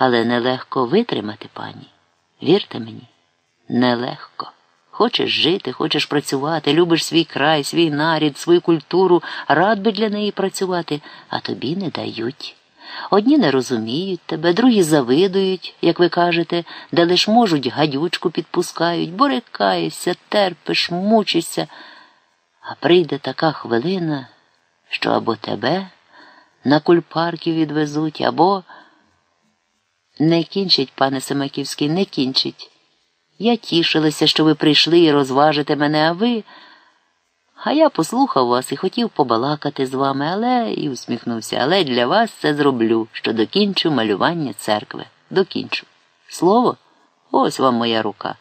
Але нелегко витримати, пані. Вірте мені, нелегко. Хочеш жити, хочеш працювати, любиш свій край, свій нарід, свою культуру, рад би для неї працювати, а тобі не дають. Одні не розуміють тебе, другі завидують, як ви кажете, де лиш можуть гадючку підпускають, борикаєшся, терпиш, мучишся. А прийде така хвилина, що або тебе на кульпарки відвезуть, або не кінчить, пане Семаківський, не кінчить. Я тішилася, що ви прийшли і розважите мене, а ви. А я послухав вас і хотів побалакати з вами, але і усміхнувся. Але для вас це зроблю, що докінчу малювання церкви. Докінчу. Слово? Ось вам моя рука.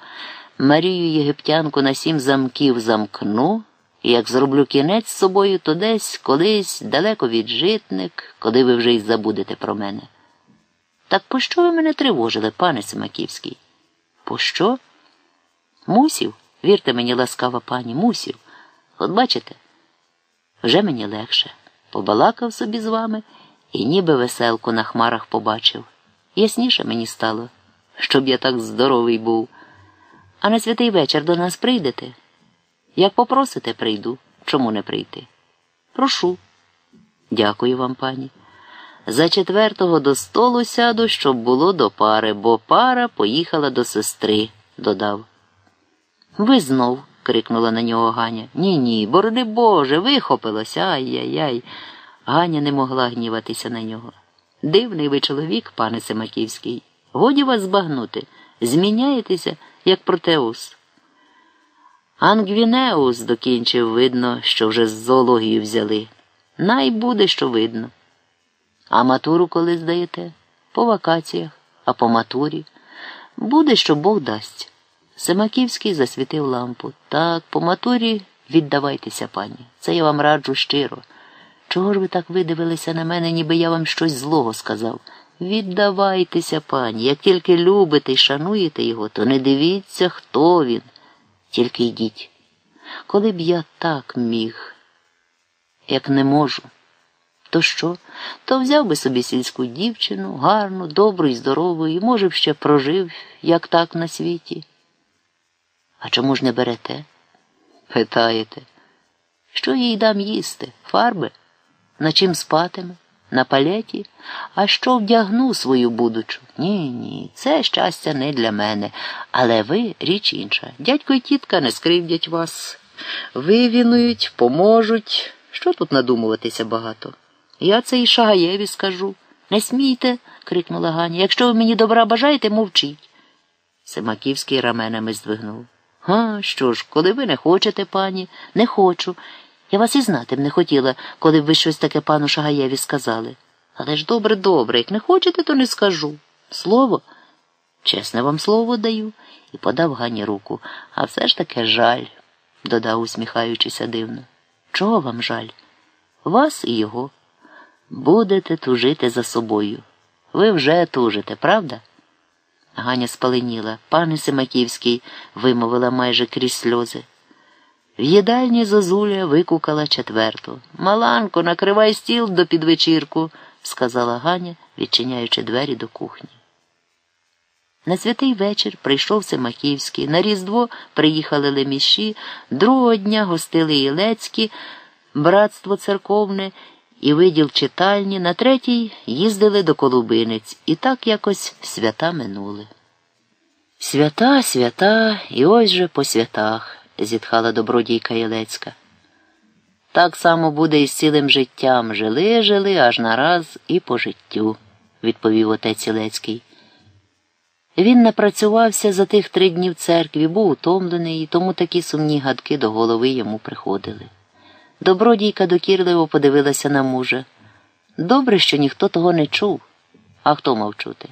Марію Єгиптянку на сім замків замкну, і як зроблю кінець з собою, то десь колись далеко від житник, коли ви вже й забудете про мене. Так пощо ви мене тривожили, пане Семаківський? Пощо? Мусів, вірте мені, ласкава пані, мусів. От бачите, вже мені легше. Побалакав собі з вами і ніби веселку на хмарах побачив. Ясніше мені стало, щоб я так здоровий був. А на святий вечір до нас прийдете? Як попросите, прийду. Чому не прийти? Прошу. Дякую вам, пані. За четвертого до столу сяду, щоб було до пари, бо пара поїхала до сестри, додав. Ви знов. крикнула на нього Ганя. Ні, ні, борони Боже, вихопилося. Ай-яй-яй. Ганя не могла гніватися на нього. Дивний ви чоловік, пане Семаківський. Годі вас збагнути. Зміняєтеся, як протеус. Ангвінеус докінчив, видно, що вже з зоології взяли. Най буде, що видно. А матуру коли здаєте? По вакаціях, а по матурі. Буде, що Бог дасть. Семаківський засвітив лампу. Так, по матурі віддавайтеся, пані. Це я вам раджу щиро. Чого ж ви так видивилися на мене, ніби я вам щось злого сказав? Віддавайтеся, пані. Як тільки любите і шануєте його, то не дивіться, хто він. Тільки йдіть. Коли б я так міг, як не можу, то що? То взяв би собі сільську дівчину, гарну, добру і здорову, і, може б, ще прожив, як так на світі. А чому ж не берете? Питаєте, що їй дам їсти? Фарби? На чим спатиме? На палеті? А що вдягну свою будучу? Ні, ні, це щастя не для мене. Але ви річ інша. Дядько і тітка не скривдять вас. Вивінують, поможуть. Що тут надумуватися багато? Я це і Шагаєві скажу. Не смійте, крикнула Ганя. Якщо ви мені добра бажаєте, мовчіть. Семаківський раменами здвигнув. А, що ж, коли ви не хочете, пані, не хочу. Я вас і б не хотіла, коли б ви щось таке пану Шагаєві сказали. Але ж добре, добре, як не хочете, то не скажу. Слово? Чесне вам слово даю, і подав Гані руку. А все ж таки жаль, додав, усміхаючися дивно. Чого вам жаль? Вас і його. Будете тужити за собою. Ви вже тужите, правда? Ганя спаленіла. Пане Семаківський, вимовила майже крізь сльози. В їдальні зозуля викукала четверту. Маланко, накривай стіл до підвечірку, сказала Ганя, відчиняючи двері до кухні. На святий вечір прийшов Семаківський. На Різдво приїхали леміші, другого дня гостили Ілецькі, братство церковне і виділ читальні, на третій їздили до Колубинець, і так якось свята минули. Свята, свята, і ось же по святах, зітхала добродійка Єлецька. Так само буде і з цілим життям. Жили, жили, аж нараз і по життю, відповів отець Ілецький. Він напрацювався за тих три дні в церкві, був утомлений, і тому такі сумні гадки до голови йому приходили. Добродійка докірливо подивилася на мужа. Добре, що ніхто того не чув. А хто мав чути?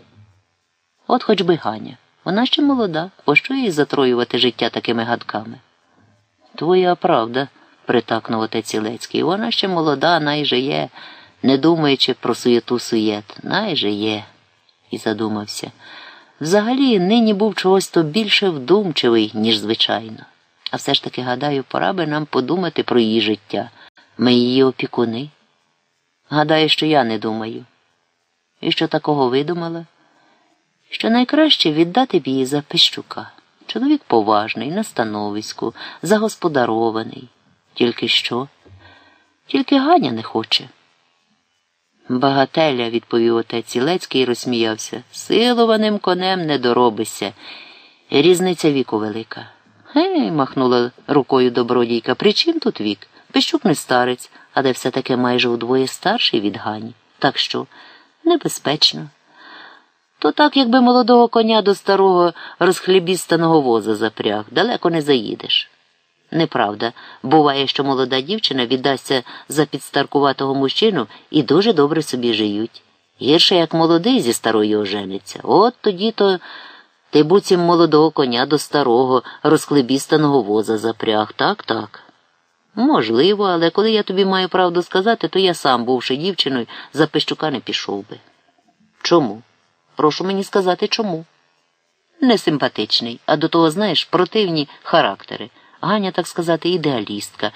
От хоч би Ганя. Вона ще молода, пощо їй затроювати життя такими гадками? Твоя правда, притакнув отець Ілецький. Вона ще молода, найжиє, не думаючи про суєту суєт, найжиє. І задумався. Взагалі, нині був чогось то більше вдумчивий, ніж звичайно. А все ж таки, гадаю, пора би нам подумати про її життя. Ми її опікуни. Гадаю, що я не думаю. І що такого видумала? що найкраще віддати б її за Пищука. Чоловік поважний, на становиську, загосподарований. Тільки що? Тільки Ганя не хоче. Багателя, відповів отець Цілецький і розсміявся. Силованим конем не доробишся. Різниця віку велика. Гей, махнула рукою добродійка. При чим тут вік? Пищук не старець, але все таки майже удвоє старший від Гані. Так що небезпечно. То так, якби молодого коня до старого розхлібістаного воза запряг, далеко не заїдеш. Неправда, буває, що молода дівчина віддасться за підстаркуватого мужчину і дуже добре собі жиють. Гірше, як молодий зі старою ожениться. От тоді то ти буцім молодого коня до старого розхлебістаного воза запряг. Так, так. Можливо, але коли я тобі маю правду сказати, то я сам, бувши дівчиною, за Пищука не пішов би. Чому? Прошу мені сказати чому. Несимпатичний, а до того, знаєш, противні характери. Ганя, так сказати, ідеалістка.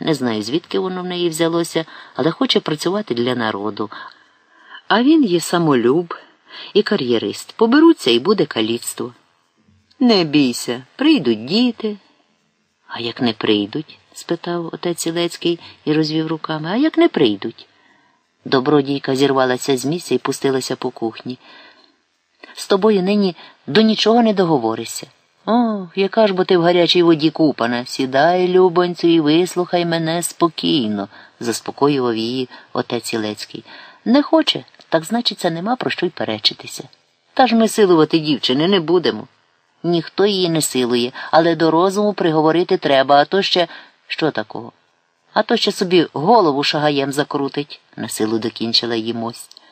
Не знаю, звідки воно в неї взялося, але хоче працювати для народу. А він є самолюб і кар'єрист. Поберуться і буде каліцтво. Не бійся, прийдуть діти. А як не прийдуть? спитав отець Ілецький і розвів руками. А як не прийдуть? Добродійка зірвалася з місця і пустилася по кухні. З тобою нині до нічого не договоришся. О, яка ж бо ти в гарячій воді купана. Сідай, любонцю, і вислухай мене спокійно, заспокоював її отець Ілецький. Не хоче, так значиться, нема про що й перечитися. Та ж ми силувати дівчини не будемо. Ніхто її не силує, але до розуму приговорити треба, а то ще що такого? А то ще собі голову шагаєм закрутить, насилу докінчила її мость.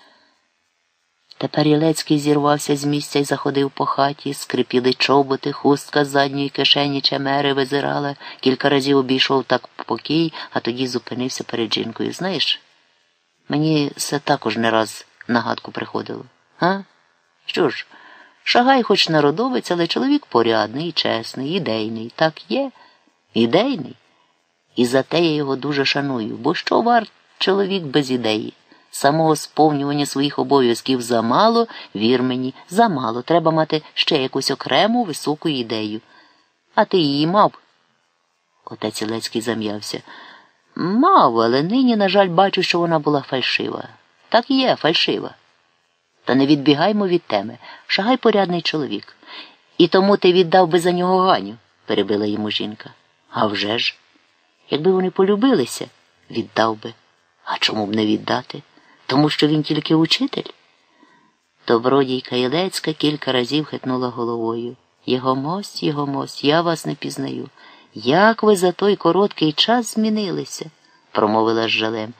Тепер Ілецький зірвався з місця і заходив по хаті, скрипіли чоботи, хустка з задньої кишені чемери визирала, кілька разів обійшов так покій, а тоді зупинився перед жінкою. Знаєш, мені це також не раз нагадку приходило. А? Що ж, шагай хоч народовець, але чоловік порядний, чесний, ідейний. Так є, ідейний. І за те я його дуже шаную, бо що варт чоловік без ідеї? Самого сповнювання своїх обов'язків замало, вір мені, замало. Треба мати ще якусь окрему високу ідею. А ти її мав? Отець Ілецький зам'явся. Мав, але нині, на жаль, бачу, що вона була фальшива. Так є, фальшива. Та не відбігаймо від теми. Шагай порядний чоловік. І тому ти віддав би за нього Ганю, перебила йому жінка. А вже ж, якби вони полюбилися, віддав би. А чому б не віддати? Тому що він тільки учитель. Добродійка Ілецька кілька разів хитнула головою. Його мость, його мость, я вас не пізнаю. Як ви за той короткий час змінилися? промовила з жалем.